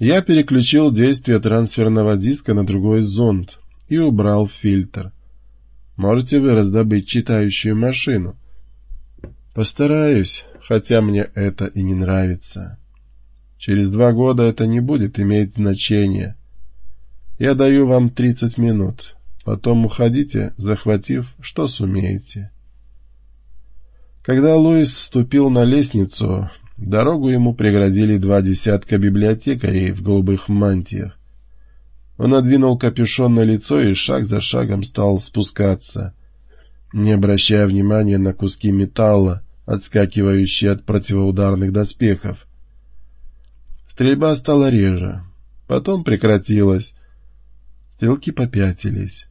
Я переключил действие трансферного диска на другой зонд и убрал фильтр. Можете вы раздобыть читающую машину? Постараюсь, хотя мне это и не нравится. Через два года это не будет иметь значения. Я даю вам тридцать минут. Потом уходите, захватив, что сумеете. Когда Луис вступил на лестницу, дорогу ему преградили два десятка библиотекарей в голубых мантиях. Он надвинул капюшон на лицо и шаг за шагом стал спускаться, не обращая внимания на куски металла, отскакивающие от противоударных доспехов. Стрельба стала реже, потом прекратилась. Стрелки попятились.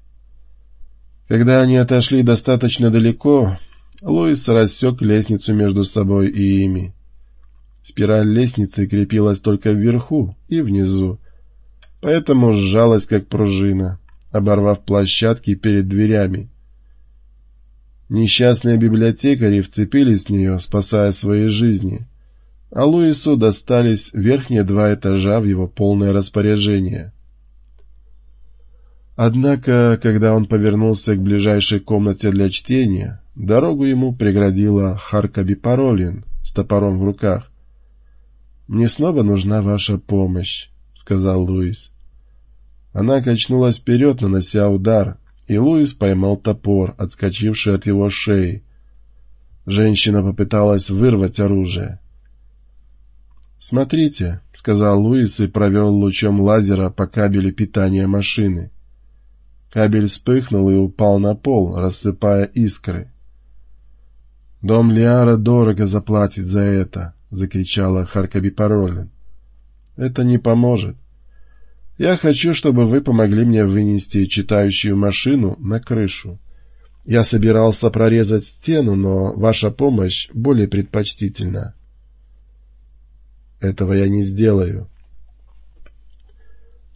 Когда они отошли достаточно далеко, Луис рассек лестницу между собой и ими. Спираль лестницы крепилась только вверху и внизу, поэтому сжалась как пружина, оборвав площадки перед дверями. Несчастные библиотекари вцепились в нее, спасая свои жизни, а Луису достались верхние два этажа в его полное распоряжение. Однако, когда он повернулся к ближайшей комнате для чтения, дорогу ему преградила Харкаби Паролин с топором в руках. «Мне снова нужна ваша помощь», — сказал Луис. Она качнулась вперед, нанося удар, и Луис поймал топор, отскочивший от его шеи. Женщина попыталась вырвать оружие. «Смотрите», — сказал Луис и провел лучом лазера по кабелю питания машины. Кабель вспыхнул и упал на пол, рассыпая искры. «Дом Лиара дорого заплатит за это!» — закричала Харкаби Паролин. «Это не поможет. Я хочу, чтобы вы помогли мне вынести читающую машину на крышу. Я собирался прорезать стену, но ваша помощь более предпочтительна». «Этого я не сделаю»,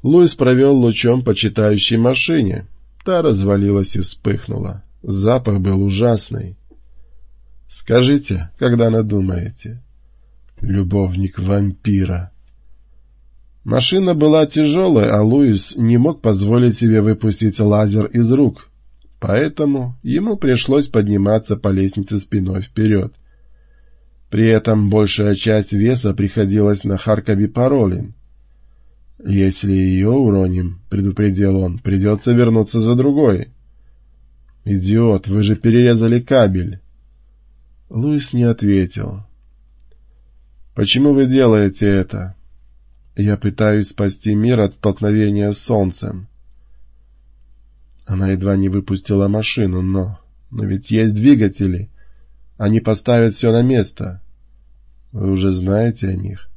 Луис провел лучом по читающей машине. Та развалилась и вспыхнула. Запах был ужасный. «Скажите, когда надумаете?» «Любовник вампира». Машина была тяжелая, а Луис не мог позволить себе выпустить лазер из рук, поэтому ему пришлось подниматься по лестнице спиной вперед. При этом большая часть веса приходилась на Харкаби Паролин. «Если ее уроним, — предупредил он, — придется вернуться за другой». «Идиот, вы же перерезали кабель!» Луис не ответил. «Почему вы делаете это?» «Я пытаюсь спасти мир от столкновения с солнцем». Она едва не выпустила машину, но... Но ведь есть двигатели. Они поставят все на место. Вы уже знаете о них.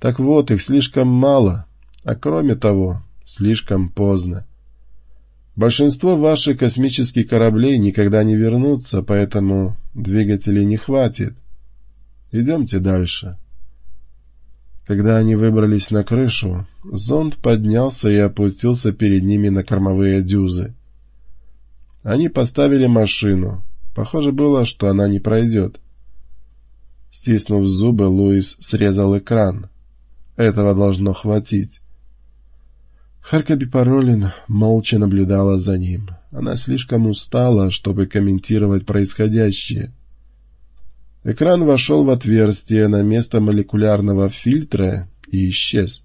Так вот, их слишком мало, а кроме того, слишком поздно. Большинство ваших космических кораблей никогда не вернутся, поэтому двигателей не хватит. Идемте дальше. Когда они выбрались на крышу, зонд поднялся и опустился перед ними на кормовые дюзы. Они поставили машину. Похоже было, что она не пройдет. Стиснув зубы, Луис срезал экран. Этого должно хватить. Харкаби Паролин молча наблюдала за ним. Она слишком устала, чтобы комментировать происходящее. Экран вошел в отверстие на место молекулярного фильтра и исчез.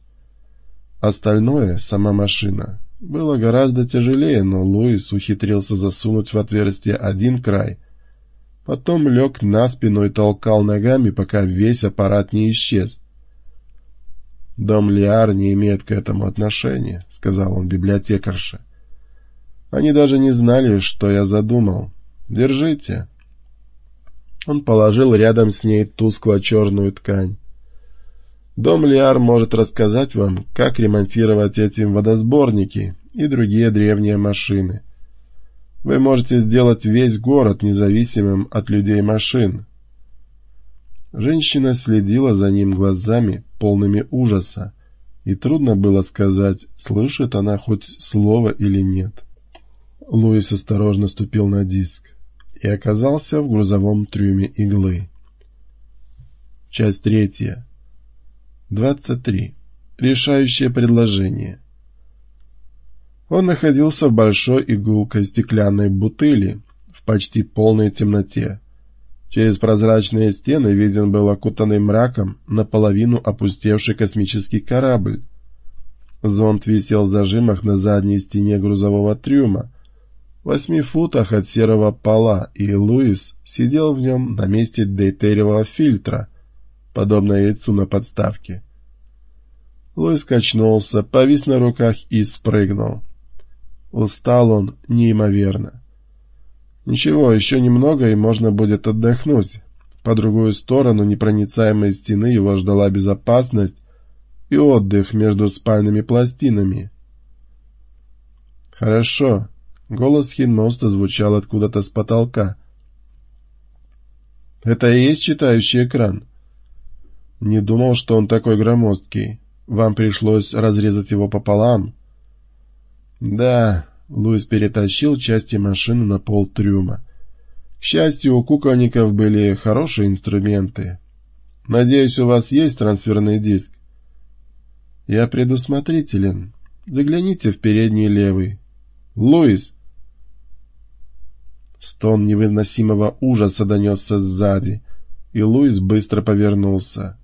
Остальное, сама машина, было гораздо тяжелее, но Луис ухитрился засунуть в отверстие один край. Потом лег на спину и толкал ногами, пока весь аппарат не исчез. «Дом Лиар не имеет к этому отношения», — сказал он библиотекарше. «Они даже не знали, что я задумал. Держите». Он положил рядом с ней тускло-черную ткань. Дом Лиар может рассказать вам, как ремонтировать эти водосборники и другие древние машины. Вы можете сделать весь город независимым от людей машин. Женщина следила за ним глазами, полными ужаса, и трудно было сказать, слышит она хоть слово или нет. Луис осторожно ступил на диск и оказался в грузовом трюме иглы. Часть третья. Двадцать три. решающее предложение. Он находился в большой игулкой стеклянной бутыли в почти полной темноте. Через прозрачные стены виден был окутанный мраком наполовину опустевший космический корабль. Зонд висел в зажимах на задней стене грузового трюма, восьми футах от серого пола, и Луис сидел в нем на месте дейтеревого фильтра, подобно яйцу на подставке. Луис качнулся, повис на руках и спрыгнул. Устал он неимоверно. Ничего, еще немного, и можно будет отдохнуть. По другую сторону непроницаемой стены его ждала безопасность и отдых между спальными пластинами. «Хорошо», — голос Хинмоста звучал откуда-то с потолка. «Это и есть читающий экран?» «Не думал, что он такой громоздкий. Вам пришлось разрезать его пополам?» «Да», — Луис перетащил части машины на пол трюма. «К счастью, у кукольников были хорошие инструменты. Надеюсь, у вас есть трансферный диск?» «Я предусмотрителен. Загляните в передний левый. Луис!» Стон невыносимого ужаса донесся сзади, и Луис быстро повернулся.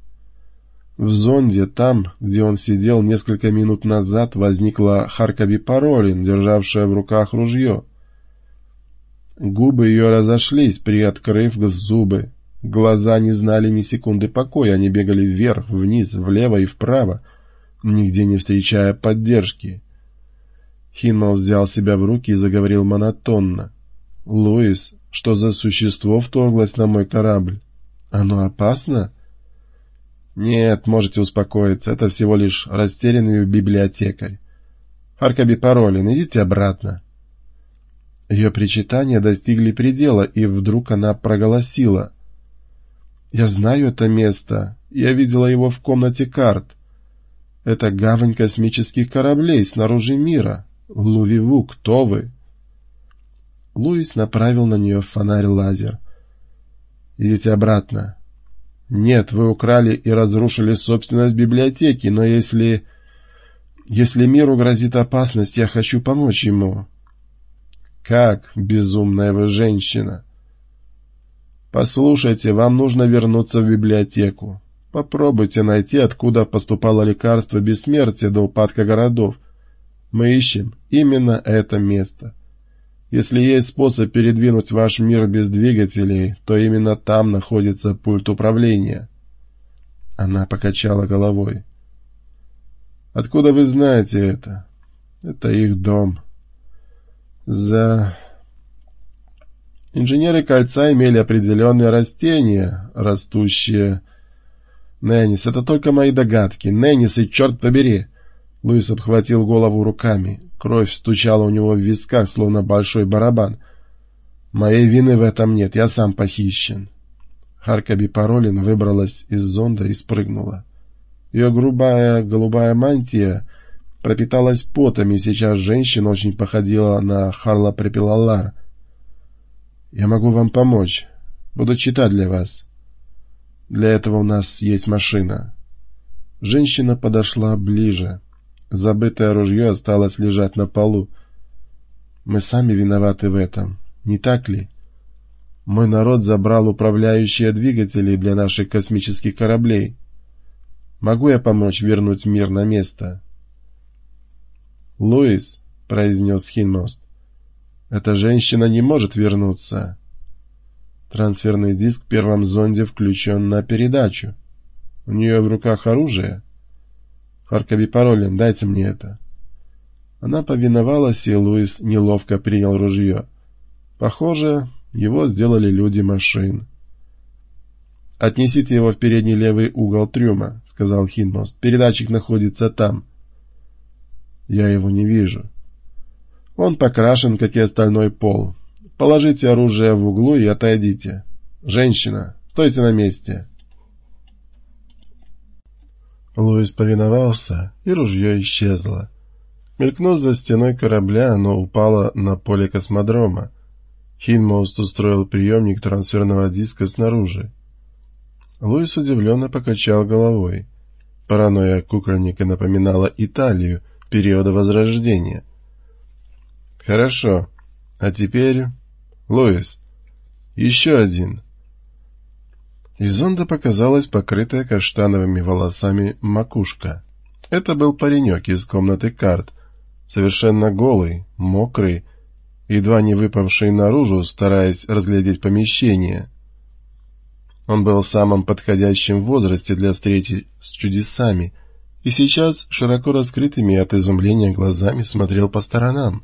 В зонде, там, где он сидел несколько минут назад, возникла Харкови Паролин, державшая в руках ружье. Губы ее разошлись, приоткрыв зубы. Глаза не знали ни секунды покоя, они бегали вверх, вниз, влево и вправо, нигде не встречая поддержки. Хинмал взял себя в руки и заговорил монотонно. «Луис, что за существо вторглось на мой корабль? Оно опасно?» «Нет, можете успокоиться, это всего лишь растерянный библиотекарь. Аркаби Паролин, идите обратно». Ее причитания достигли предела, и вдруг она проголосила. «Я знаю это место. Я видела его в комнате карт. Это гавань космических кораблей снаружи мира. Лувиву, кто вы?» Луис направил на нее фонарь-лазер. «Идите обратно. Нет, вы украли и разрушили собственность библиотеки, но если... Если миру грозит опасность, я хочу помочь ему. Как, безумная вы женщина? Послушайте, вам нужно вернуться в библиотеку. Попробуйте найти, откуда поступало лекарство бессмертия до упадка городов. Мы ищем именно это место. Если есть способ передвинуть ваш мир без двигателей, то именно там находится пульт управления. Она покачала головой. Откуда вы знаете это? Это их дом. За... Инженеры кольца имели определенные растения, растущие... Неннис, это только мои догадки. Неннис, и черт побери! Луис обхватил голову руками. Кровь стучала у него в висках, словно большой барабан. «Моей вины в этом нет, я сам похищен». Харкаби Паролин выбралась из зонда и спрыгнула. Ее грубая голубая мантия пропиталась потом, и сейчас женщина очень походила на Харла Препилалар. «Я могу вам помочь. Буду читать для вас. Для этого у нас есть машина». Женщина подошла ближе. Забытое ружье осталось лежать на полу. Мы сами виноваты в этом, не так ли? Мой народ забрал управляющие двигатели для наших космических кораблей. Могу я помочь вернуть мир на место? «Луис», — произнес Хинмост, — «эта женщина не может вернуться». Трансферный диск в первом зонде включен на передачу. У нее в руках оружие. Харкови паролем, дайте мне это. Она повиновалась, и Луис неловко принял ружье. Похоже, его сделали люди машин. «Отнесите его в передний левый угол трюма», — сказал Хинмост. «Передатчик находится там». «Я его не вижу». «Он покрашен, как и остальной пол. Положите оружие в углу и отойдите. Женщина, стойте на месте». Луис повиновался, и ружье исчезло. Мелькнув за стеной корабля, оно упало на поле космодрома. Хинмост устроил приемник трансферного диска снаружи. Луис удивленно покачал головой. Паранойя кукольника напоминала Италию периода Возрождения. «Хорошо. А теперь... Луис. Еще один». Из зонда показалась покрытая каштановыми волосами макушка. Это был паренек из комнаты карт, совершенно голый, мокрый, едва не выпавший наружу, стараясь разглядеть помещение. Он был в самом подходящем возрасте для встречи с чудесами, и сейчас широко раскрытыми от изумления глазами смотрел по сторонам.